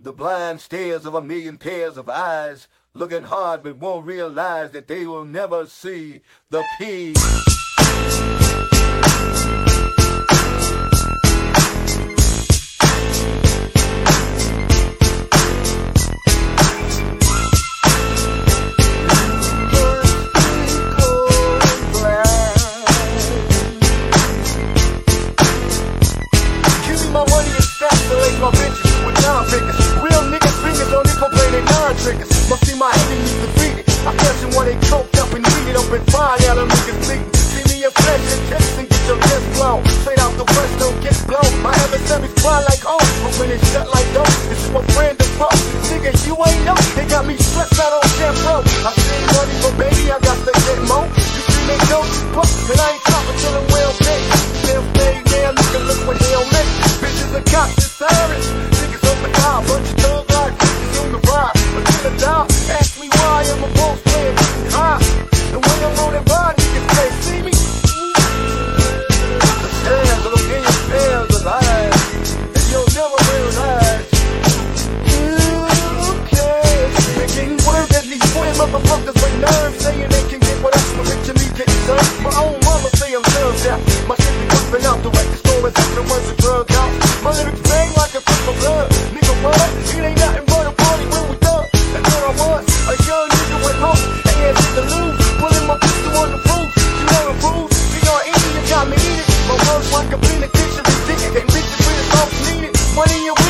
The blind stares of a million pairs of eyes, looking hard but won't realize that they will never see the peace. Triggers. Must see my enemies defeated. I them while they choked up and weeded up and fine. Now them niggas bleeding. See me in flesh and test and get your chest blown. Straight out the west, don't get blown. My adversaries fly like home, but when it's shut like dope, it's my friend the pro. Nigga, you ain't know. They got me stressed out on Jeffro. I see money, but baby, I got to get more. You see me go, but I ain't and served. My own mama say I'm served out. My shit be popping out the record store is after once a drug out. My lyrics bang like a pistol blood. Nigga, what? It ain't nothing but a party when we done. That's what I was. A young nigga with hope. Ain't shit to. Pulling my pistol on the roof. You know the rules. B.R.E. you got me eating. My words like a penitentiary ticket. And bitches with a soft needed. Money in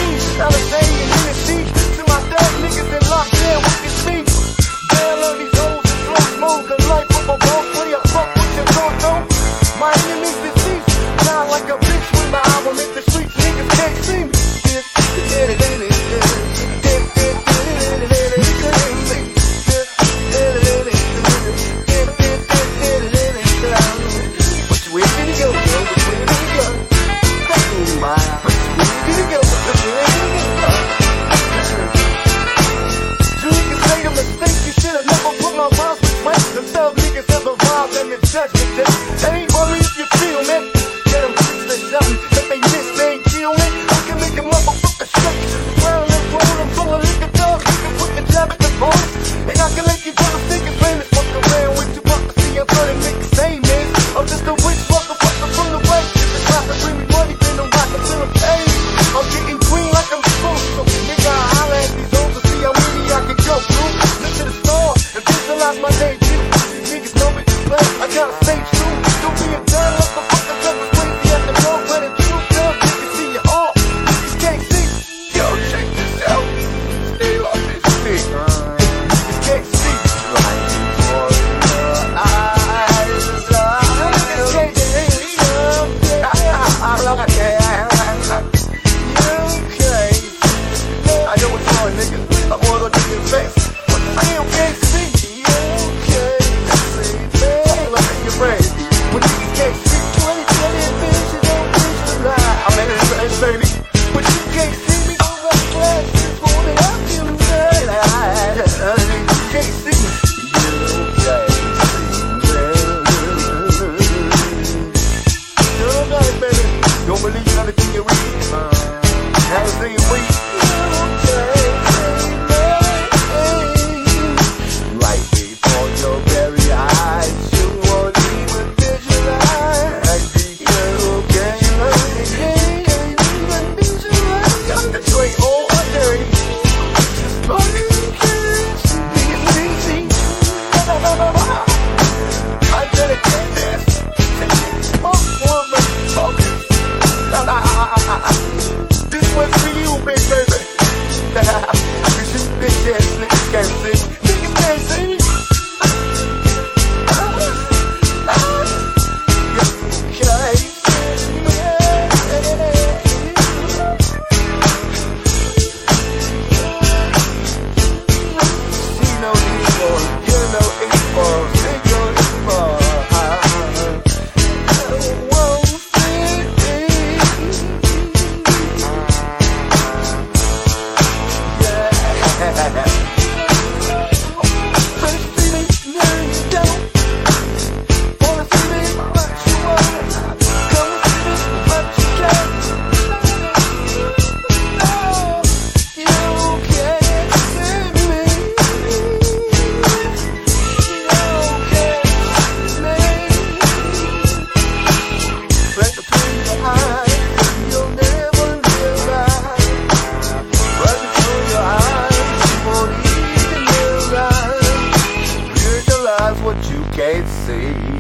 can't see.